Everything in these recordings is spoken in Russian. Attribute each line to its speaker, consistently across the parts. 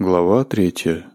Speaker 1: Глава третья.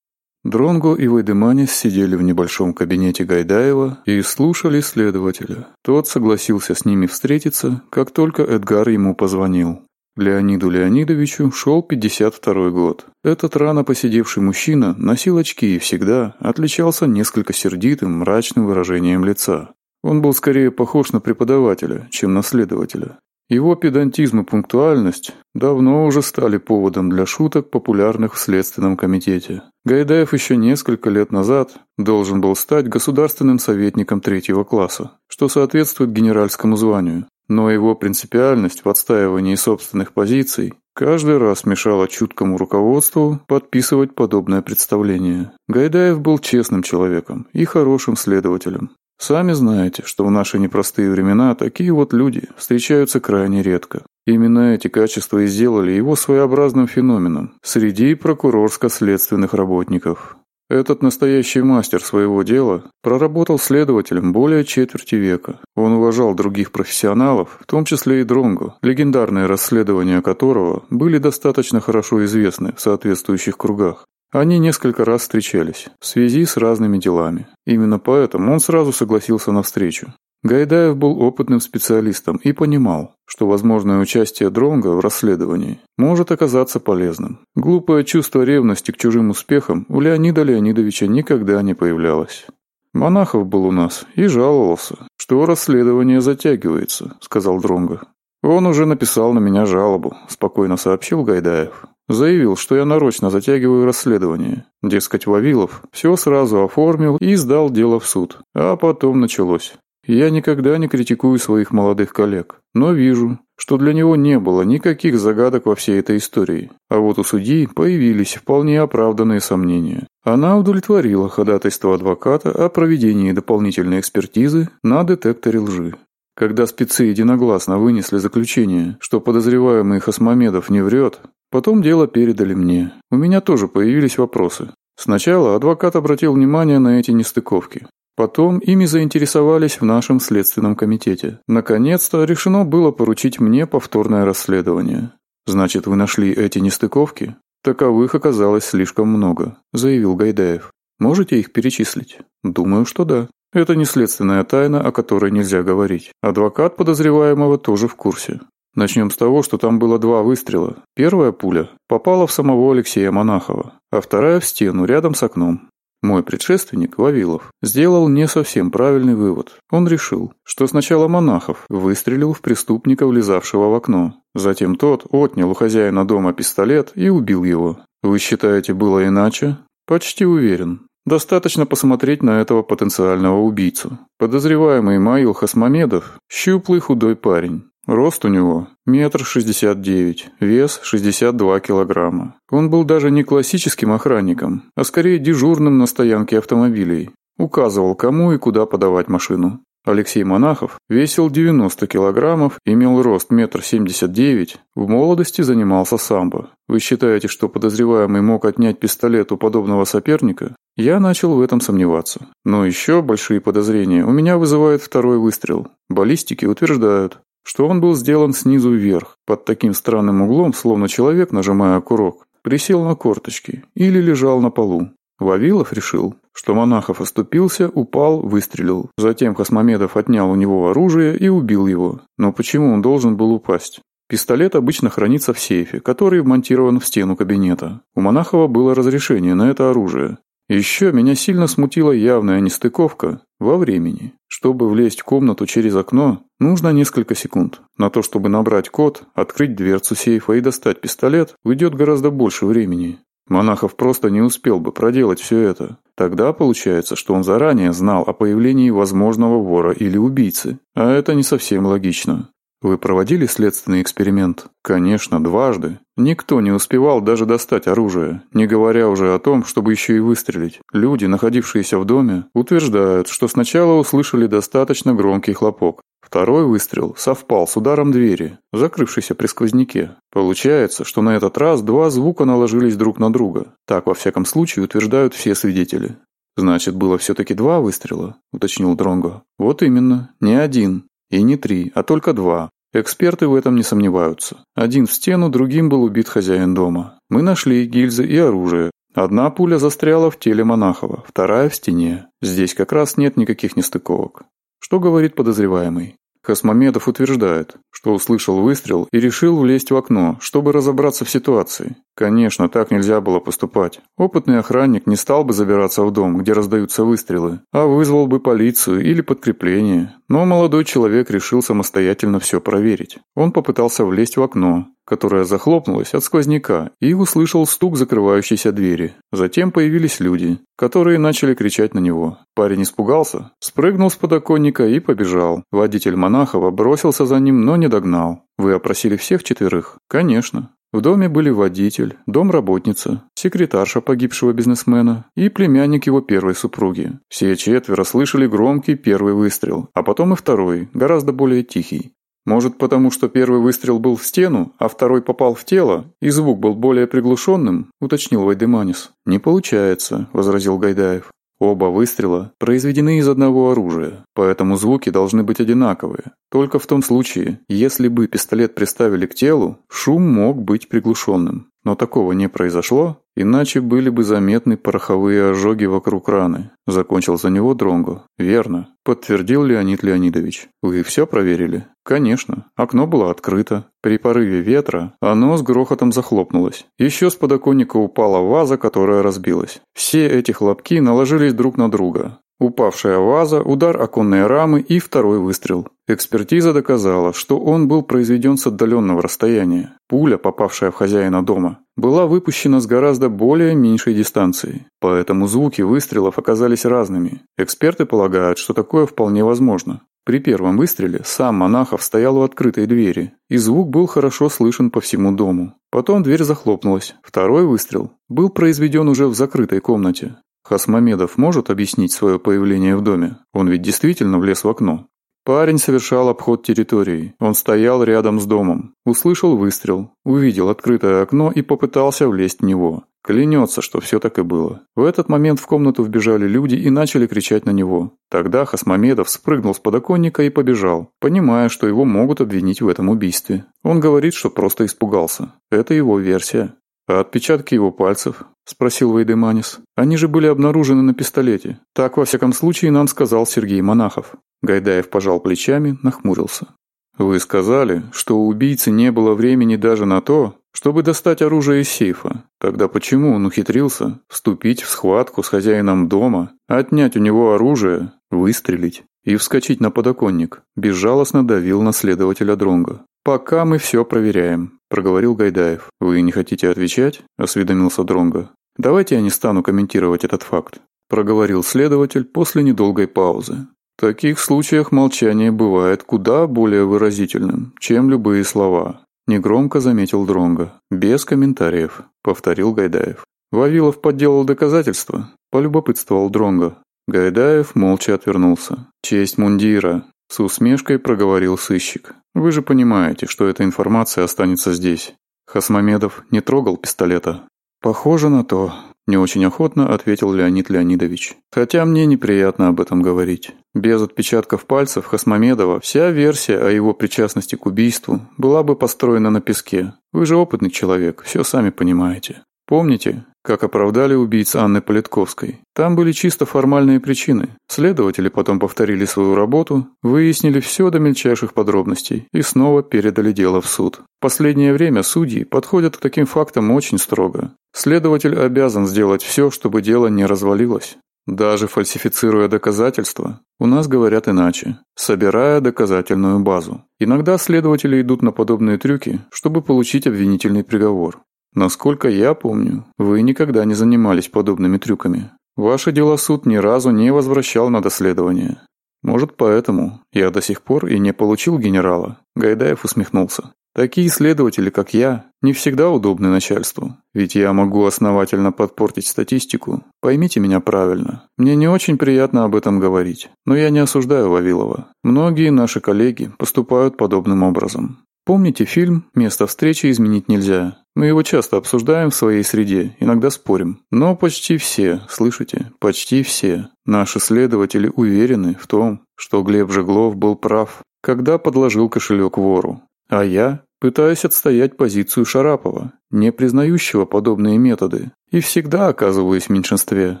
Speaker 1: Дронго и Вайдеманис сидели в небольшом кабинете Гайдаева и слушали следователя. Тот согласился с ними встретиться, как только Эдгар ему позвонил. Леониду Леонидовичу шел 52-й год. Этот рано посидевший мужчина носил очки и всегда отличался несколько сердитым, мрачным выражением лица. Он был скорее похож на преподавателя, чем на следователя. Его педантизм и пунктуальность давно уже стали поводом для шуток популярных в Следственном комитете. Гайдаев еще несколько лет назад должен был стать государственным советником третьего класса, что соответствует генеральскому званию. Но его принципиальность в отстаивании собственных позиций каждый раз мешала чуткому руководству подписывать подобное представление. Гайдаев был честным человеком и хорошим следователем. Сами знаете, что в наши непростые времена такие вот люди встречаются крайне редко. Именно эти качества и сделали его своеобразным феноменом среди прокурорско-следственных работников. Этот настоящий мастер своего дела проработал следователем более четверти века. Он уважал других профессионалов, в том числе и Дронго, легендарные расследования которого были достаточно хорошо известны в соответствующих кругах. Они несколько раз встречались, в связи с разными делами. Именно поэтому он сразу согласился на встречу. Гайдаев был опытным специалистом и понимал, что возможное участие Дронга в расследовании может оказаться полезным. Глупое чувство ревности к чужим успехам у Леонида Леонидовича никогда не появлялось. «Монахов был у нас и жаловался, что расследование затягивается», — сказал Дронга. «Он уже написал на меня жалобу», — спокойно сообщил Гайдаев. Заявил, что я нарочно затягиваю расследование. Дескать, Вавилов все сразу оформил и сдал дело в суд. А потом началось. Я никогда не критикую своих молодых коллег, но вижу, что для него не было никаких загадок во всей этой истории. А вот у судьи появились вполне оправданные сомнения. Она удовлетворила ходатайство адвоката о проведении дополнительной экспертизы на детекторе лжи. Когда спецы единогласно вынесли заключение, что подозреваемый Хасмамедов не врет, Потом дело передали мне. У меня тоже появились вопросы. Сначала адвокат обратил внимание на эти нестыковки. Потом ими заинтересовались в нашем следственном комитете. Наконец-то решено было поручить мне повторное расследование. Значит, вы нашли эти нестыковки? Таковых оказалось слишком много, заявил Гайдаев. Можете их перечислить? Думаю, что да. Это не следственная тайна, о которой нельзя говорить. Адвокат подозреваемого тоже в курсе. Начнем с того, что там было два выстрела. Первая пуля попала в самого Алексея Монахова, а вторая в стену рядом с окном. Мой предшественник, Вавилов, сделал не совсем правильный вывод. Он решил, что сначала Монахов выстрелил в преступника, влезавшего в окно. Затем тот отнял у хозяина дома пистолет и убил его. Вы считаете, было иначе? Почти уверен. Достаточно посмотреть на этого потенциального убийцу. Подозреваемый Маил Хасмамедов – щуплый худой парень. Рост у него метр шестьдесят девять, вес шестьдесят два килограмма. Он был даже не классическим охранником, а скорее дежурным на стоянке автомобилей. Указывал, кому и куда подавать машину. Алексей Монахов весил 90 килограммов, имел рост метр семьдесят девять, в молодости занимался самбо. Вы считаете, что подозреваемый мог отнять пистолет у подобного соперника? Я начал в этом сомневаться. Но еще большие подозрения у меня вызывает второй выстрел. Баллистики утверждают, что он был сделан снизу вверх, под таким странным углом, словно человек, нажимая курок, присел на корточки или лежал на полу. Вавилов решил, что Монахов оступился, упал, выстрелил. Затем Хасмамедов отнял у него оружие и убил его. Но почему он должен был упасть? Пистолет обычно хранится в сейфе, который вмонтирован в стену кабинета. У Монахова было разрешение на это оружие. Еще меня сильно смутила явная нестыковка во времени. Чтобы влезть в комнату через окно, нужно несколько секунд. На то, чтобы набрать код, открыть дверцу сейфа и достать пистолет, уйдет гораздо больше времени. Монахов просто не успел бы проделать все это. Тогда получается, что он заранее знал о появлении возможного вора или убийцы. А это не совсем логично. Вы проводили следственный эксперимент? Конечно, дважды. Никто не успевал даже достать оружие, не говоря уже о том, чтобы еще и выстрелить. Люди, находившиеся в доме, утверждают, что сначала услышали достаточно громкий хлопок. Второй выстрел совпал с ударом двери, закрывшейся при сквозняке. Получается, что на этот раз два звука наложились друг на друга. Так, во всяком случае, утверждают все свидетели. «Значит, было все-таки два выстрела?» – уточнил Дронго. «Вот именно, не один, и не три, а только два. Эксперты в этом не сомневаются. Один в стену, другим был убит хозяин дома. Мы нашли гильзы и оружие. Одна пуля застряла в теле Монахова, вторая в стене. Здесь как раз нет никаких нестыковок. Что говорит подозреваемый? Хасмаме утверждает, что услышал выстрел и решил влезть в окно, чтобы разобраться в ситуации. Конечно, так нельзя было поступать. Опытный охранник не стал бы забираться в дом, где раздаются выстрелы, а вызвал бы полицию или подкрепление. Но молодой человек решил самостоятельно все проверить. Он попытался влезть в окно, которая захлопнулась от сквозняка, и услышал стук закрывающейся двери. Затем появились люди, которые начали кричать на него. Парень испугался, спрыгнул с подоконника и побежал. Водитель Монахова бросился за ним, но не догнал. «Вы опросили всех четверых?» «Конечно». В доме были водитель, домработница, секретарша погибшего бизнесмена и племянник его первой супруги. Все четверо слышали громкий первый выстрел, а потом и второй, гораздо более тихий. Может потому, что первый выстрел был в стену, а второй попал в тело, и звук был более приглушенным, уточнил Вайдеманис. Не получается, возразил Гайдаев. Оба выстрела произведены из одного оружия, поэтому звуки должны быть одинаковые. Только в том случае, если бы пистолет приставили к телу, шум мог быть приглушенным. Но такого не произошло, Иначе были бы заметны пороховые ожоги вокруг раны. Закончил за него Дронго. Верно. Подтвердил Леонид Леонидович. Вы все проверили? Конечно. Окно было открыто. При порыве ветра оно с грохотом захлопнулось. Еще с подоконника упала ваза, которая разбилась. Все эти хлопки наложились друг на друга. Упавшая ваза, удар оконной рамы и второй выстрел. Экспертиза доказала, что он был произведен с отдаленного расстояния. Пуля, попавшая в хозяина дома, была выпущена с гораздо более меньшей дистанции, поэтому звуки выстрелов оказались разными. Эксперты полагают, что такое вполне возможно. При первом выстреле сам Монахов стоял у открытой двери, и звук был хорошо слышен по всему дому. Потом дверь захлопнулась. Второй выстрел был произведен уже в закрытой комнате. Хасмамедов может объяснить свое появление в доме? Он ведь действительно влез в окно. Парень совершал обход территории. Он стоял рядом с домом. Услышал выстрел, увидел открытое окно и попытался влезть в него. Клянется, что все так и было. В этот момент в комнату вбежали люди и начали кричать на него. Тогда Хасмамедов спрыгнул с подоконника и побежал, понимая, что его могут обвинить в этом убийстве. Он говорит, что просто испугался. Это его версия. «А отпечатки его пальцев?» – спросил Вейдеманис. «Они же были обнаружены на пистолете. Так, во всяком случае, нам сказал Сергей Монахов». Гайдаев пожал плечами, нахмурился. «Вы сказали, что у убийцы не было времени даже на то, чтобы достать оружие из сейфа. Тогда почему он ухитрился вступить в схватку с хозяином дома, отнять у него оружие, выстрелить и вскочить на подоконник?» Безжалостно давил на следователя Дронга. «Пока мы все проверяем», – проговорил Гайдаев. «Вы не хотите отвечать?» – осведомился Дронга. «Давайте я не стану комментировать этот факт», – проговорил следователь после недолгой паузы. В таких случаях молчание бывает куда более выразительным, чем любые слова», – негромко заметил Дронга. «Без комментариев», – повторил Гайдаев. «Вавилов подделал доказательства», – полюбопытствовал Дронга. Гайдаев молча отвернулся. «Честь мундира», – с усмешкой проговорил сыщик. «Вы же понимаете, что эта информация останется здесь». Хасмамедов не трогал пистолета. «Похоже на то», не очень охотно ответил Леонид Леонидович. Хотя мне неприятно об этом говорить. Без отпечатков пальцев Хасмамедова вся версия о его причастности к убийству была бы построена на песке. Вы же опытный человек, все сами понимаете. Помните, как оправдали убийц Анны Политковской. Там были чисто формальные причины. Следователи потом повторили свою работу, выяснили все до мельчайших подробностей и снова передали дело в суд. В последнее время судьи подходят к таким фактам очень строго. Следователь обязан сделать все, чтобы дело не развалилось. Даже фальсифицируя доказательства, у нас говорят иначе, собирая доказательную базу. Иногда следователи идут на подобные трюки, чтобы получить обвинительный приговор. Насколько я помню, вы никогда не занимались подобными трюками. Ваше дело суд ни разу не возвращал на доследование. Может, поэтому я до сих пор и не получил генерала. Гайдаев усмехнулся. Такие следователи, как я, не всегда удобны начальству. Ведь я могу основательно подпортить статистику. Поймите меня правильно. Мне не очень приятно об этом говорить. Но я не осуждаю Вавилова. Многие наши коллеги поступают подобным образом. Помните фильм «Место встречи изменить нельзя». Мы его часто обсуждаем в своей среде, иногда спорим. Но почти все, слышите, почти все наши следователи уверены в том, что Глеб Жеглов был прав, когда подложил кошелек вору. А я пытаюсь отстоять позицию Шарапова, не признающего подобные методы, и всегда оказываюсь в меньшинстве.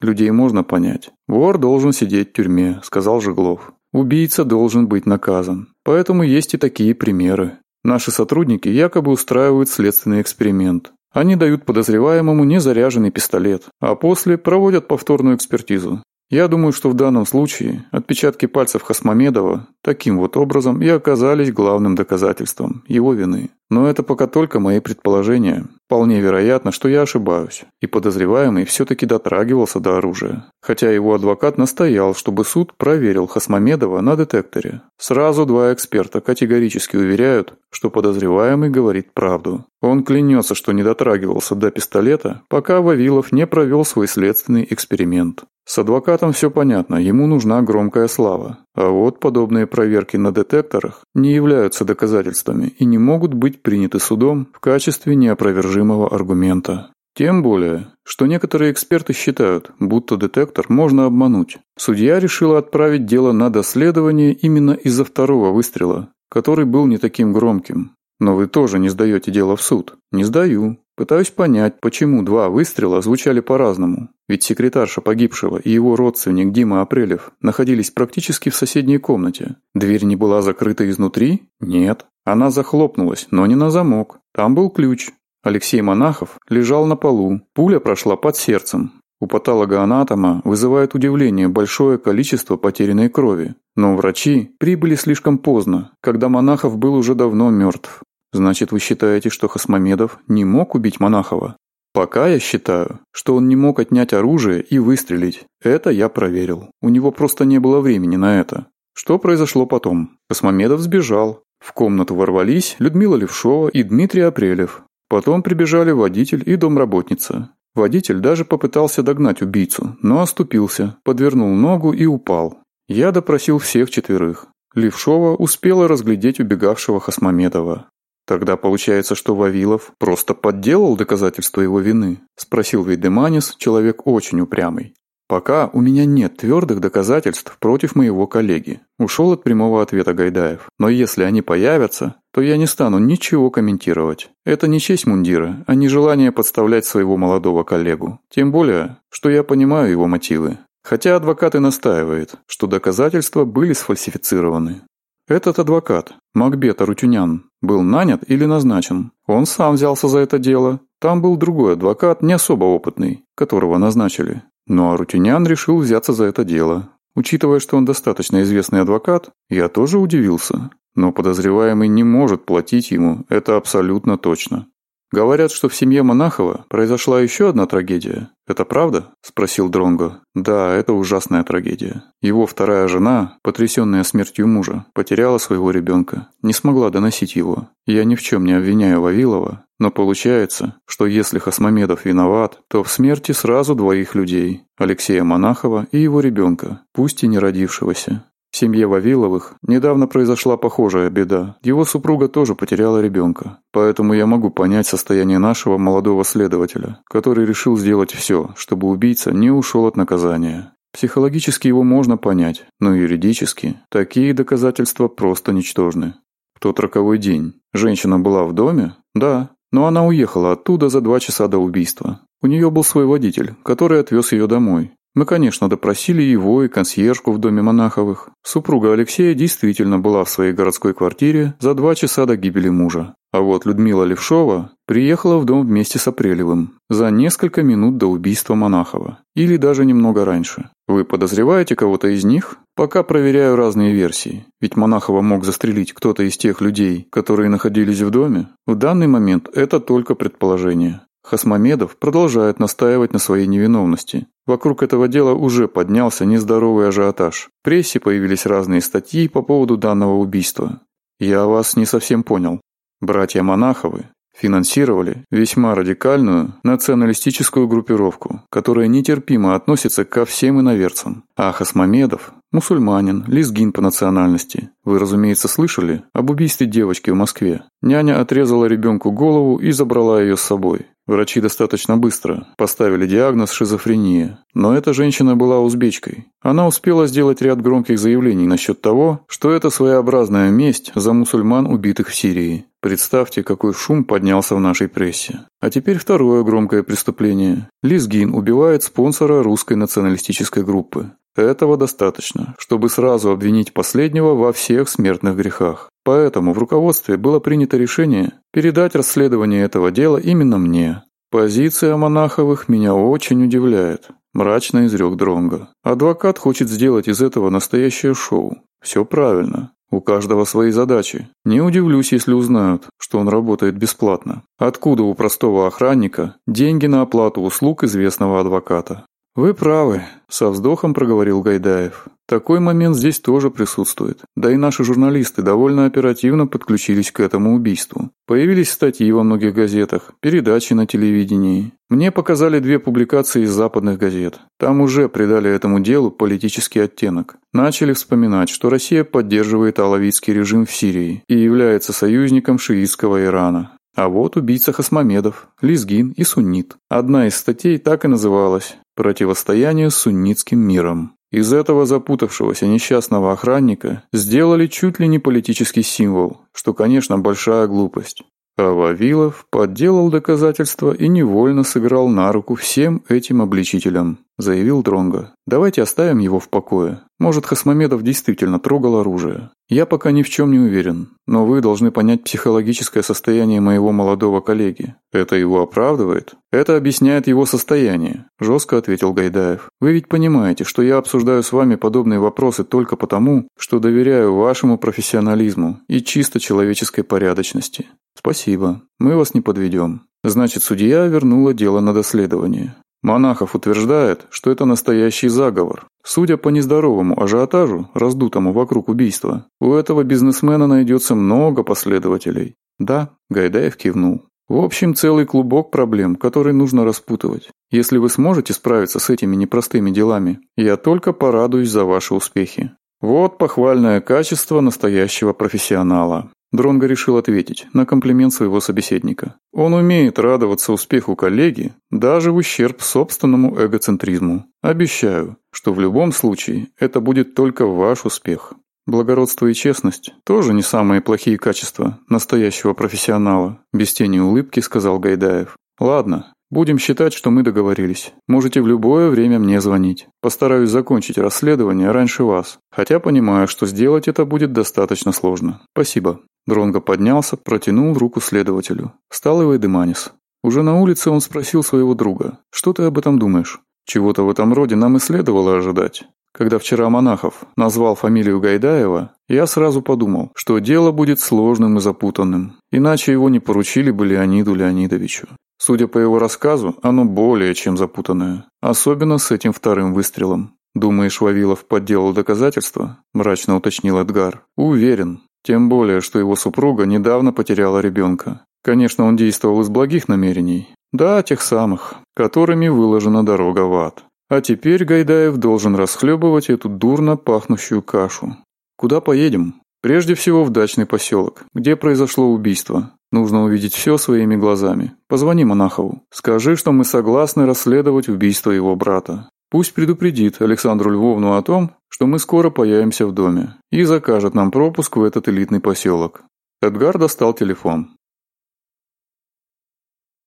Speaker 1: Людей можно понять. Вор должен сидеть в тюрьме, сказал Жеглов. Убийца должен быть наказан. Поэтому есть и такие примеры. Наши сотрудники якобы устраивают следственный эксперимент. Они дают подозреваемому незаряженный пистолет, а после проводят повторную экспертизу. Я думаю, что в данном случае отпечатки пальцев Хасмамедова таким вот образом и оказались главным доказательством его вины. Но это пока только мои предположения. Вполне вероятно, что я ошибаюсь, и подозреваемый все-таки дотрагивался до оружия. Хотя его адвокат настоял, чтобы суд проверил Хасмамедова на детекторе. Сразу два эксперта категорически уверяют, что подозреваемый говорит правду. Он клянется, что не дотрагивался до пистолета, пока Вавилов не провел свой следственный эксперимент. С адвокатом все понятно, ему нужна громкая слава. А вот подобные проверки на детекторах не являются доказательствами и не могут быть приняты судом в качестве неопровержимого аргумента. Тем более, что некоторые эксперты считают, будто детектор можно обмануть. Судья решила отправить дело на доследование именно из-за второго выстрела, который был не таким громким. Но вы тоже не сдаете дело в суд. Не сдаю. Пытаюсь понять, почему два выстрела звучали по-разному. Ведь секретарша погибшего и его родственник Дима Апрелев находились практически в соседней комнате. Дверь не была закрыта изнутри? Нет. Она захлопнулась, но не на замок. Там был ключ. Алексей Монахов лежал на полу, пуля прошла под сердцем. У патологоанатома вызывает удивление большое количество потерянной крови, но врачи прибыли слишком поздно, когда Монахов был уже давно мертв. Значит, вы считаете, что Хасмамедов не мог убить Монахова? Пока я считаю, что он не мог отнять оружие и выстрелить. Это я проверил. У него просто не было времени на это. Что произошло потом? Космомедов сбежал. В комнату ворвались Людмила Левшова и Дмитрий Апрелев. Потом прибежали водитель и домработница. Водитель даже попытался догнать убийцу, но оступился, подвернул ногу и упал. Я допросил всех четверых. Левшова успела разглядеть убегавшего Хасмаметова. «Тогда получается, что Вавилов просто подделал доказательства его вины?» – спросил Вейдеманис, человек очень упрямый. Пока у меня нет твердых доказательств против моего коллеги. Ушел от прямого ответа Гайдаев. Но если они появятся, то я не стану ничего комментировать. Это не честь мундира, а не желание подставлять своего молодого коллегу. Тем более, что я понимаю его мотивы. Хотя адвокат и настаивает, что доказательства были сфальсифицированы. Этот адвокат, Макбет Арутюнян, был нанят или назначен. Он сам взялся за это дело. Там был другой адвокат, не особо опытный, которого назначили. Ну а Рутюнян решил взяться за это дело. Учитывая, что он достаточно известный адвокат, я тоже удивился. Но подозреваемый не может платить ему, это абсолютно точно говорят что в семье монахова произошла еще одна трагедия. Это правда? спросил дронго. Да это ужасная трагедия. Его вторая жена потрясенная смертью мужа потеряла своего ребенка не смогла доносить его. Я ни в чем не обвиняю вавилова но получается что если хасмамедов виноват то в смерти сразу двоих людей алексея монахова и его ребенка пусть и не родившегося. В семье Вавиловых недавно произошла похожая беда. Его супруга тоже потеряла ребенка. Поэтому я могу понять состояние нашего молодого следователя, который решил сделать все, чтобы убийца не ушел от наказания. Психологически его можно понять, но юридически такие доказательства просто ничтожны. В тот роковой день женщина была в доме? Да, но она уехала оттуда за два часа до убийства. У нее был свой водитель, который отвез ее домой. Мы, конечно, допросили его и консьержку в доме Монаховых. Супруга Алексея действительно была в своей городской квартире за два часа до гибели мужа. А вот Людмила Левшова приехала в дом вместе с Апрелевым за несколько минут до убийства Монахова. Или даже немного раньше. Вы подозреваете кого-то из них? Пока проверяю разные версии. Ведь Монахова мог застрелить кто-то из тех людей, которые находились в доме. В данный момент это только предположение. Хасмамедов продолжает настаивать на своей невиновности. Вокруг этого дела уже поднялся нездоровый ажиотаж. В прессе появились разные статьи по поводу данного убийства. Я вас не совсем понял. Братья Монаховы финансировали весьма радикальную националистическую группировку, которая нетерпимо относится ко всем иноверцам. А Хасмамедов – мусульманин, лезгин по национальности. Вы, разумеется, слышали об убийстве девочки в Москве. Няня отрезала ребенку голову и забрала ее с собой. Врачи достаточно быстро поставили диагноз «шизофрения». Но эта женщина была узбечкой. Она успела сделать ряд громких заявлений насчет того, что это своеобразная месть за мусульман, убитых в Сирии. Представьте, какой шум поднялся в нашей прессе. А теперь второе громкое преступление. Лизгин убивает спонсора русской националистической группы. Этого достаточно, чтобы сразу обвинить последнего во всех смертных грехах. Поэтому в руководстве было принято решение передать расследование этого дела именно мне. Позиция Монаховых меня очень удивляет, мрачно изрек Дронга. Адвокат хочет сделать из этого настоящее шоу. Все правильно. У каждого свои задачи. Не удивлюсь, если узнают, что он работает бесплатно. Откуда у простого охранника деньги на оплату услуг известного адвоката? «Вы правы», — со вздохом проговорил Гайдаев. «Такой момент здесь тоже присутствует. Да и наши журналисты довольно оперативно подключились к этому убийству. Появились статьи во многих газетах, передачи на телевидении. Мне показали две публикации из западных газет. Там уже придали этому делу политический оттенок. Начали вспоминать, что Россия поддерживает алавитский режим в Сирии и является союзником шиитского Ирана. А вот убийца Хасмамедов, Лизгин и Суннит. Одна из статей так и называлась противостояние с суннитским миром. Из этого запутавшегося несчастного охранника сделали чуть ли не политический символ, что, конечно, большая глупость. А Вавилов подделал доказательства и невольно сыграл на руку всем этим обличителям, заявил Дронга. Давайте оставим его в покое. Может, Хасмамедов действительно трогал оружие. Я пока ни в чем не уверен. Но вы должны понять психологическое состояние моего молодого коллеги. Это его оправдывает? Это объясняет его состояние, жестко ответил Гайдаев. Вы ведь понимаете, что я обсуждаю с вами подобные вопросы только потому, что доверяю вашему профессионализму и чисто человеческой порядочности. Спасибо. Мы вас не подведем. Значит, судья вернула дело на доследование. Монахов утверждает, что это настоящий заговор. Судя по нездоровому ажиотажу, раздутому вокруг убийства, у этого бизнесмена найдется много последователей. Да, Гайдаев кивнул. В общем, целый клубок проблем, который нужно распутывать. Если вы сможете справиться с этими непростыми делами, я только порадуюсь за ваши успехи. «Вот похвальное качество настоящего профессионала», Дронго решил ответить на комплимент своего собеседника. Он умеет радоваться успеху коллеги даже в ущерб собственному эгоцентризму. Обещаю, что в любом случае это будет только ваш успех. Благородство и честность – тоже не самые плохие качества настоящего профессионала, без тени улыбки сказал Гайдаев. Ладно, Будем считать, что мы договорились. Можете в любое время мне звонить. Постараюсь закончить расследование раньше вас, хотя понимаю, что сделать это будет достаточно сложно. Спасибо». Дронго поднялся, протянул руку следователю. Встал его Деманис. Уже на улице он спросил своего друга, «Что ты об этом думаешь?» Чего-то в этом роде нам и следовало ожидать. Когда вчера Монахов назвал фамилию Гайдаева, я сразу подумал, что дело будет сложным и запутанным, иначе его не поручили бы Леониду Леонидовичу. Судя по его рассказу, оно более чем запутанное. Особенно с этим вторым выстрелом. «Думаешь, Вавилов подделал доказательства?» – мрачно уточнил Эдгар. «Уверен. Тем более, что его супруга недавно потеряла ребенка. Конечно, он действовал из благих намерений. Да, тех самых, которыми выложена дорога в ад. А теперь Гайдаев должен расхлебывать эту дурно пахнущую кашу. Куда поедем? Прежде всего в дачный поселок, где произошло убийство. Нужно увидеть все своими глазами. Позвони Монахову. Скажи, что мы согласны расследовать убийство его брата. Пусть предупредит Александру Львовну о том, что мы скоро появимся в доме, и закажет нам пропуск в этот элитный поселок». Эдгар достал телефон.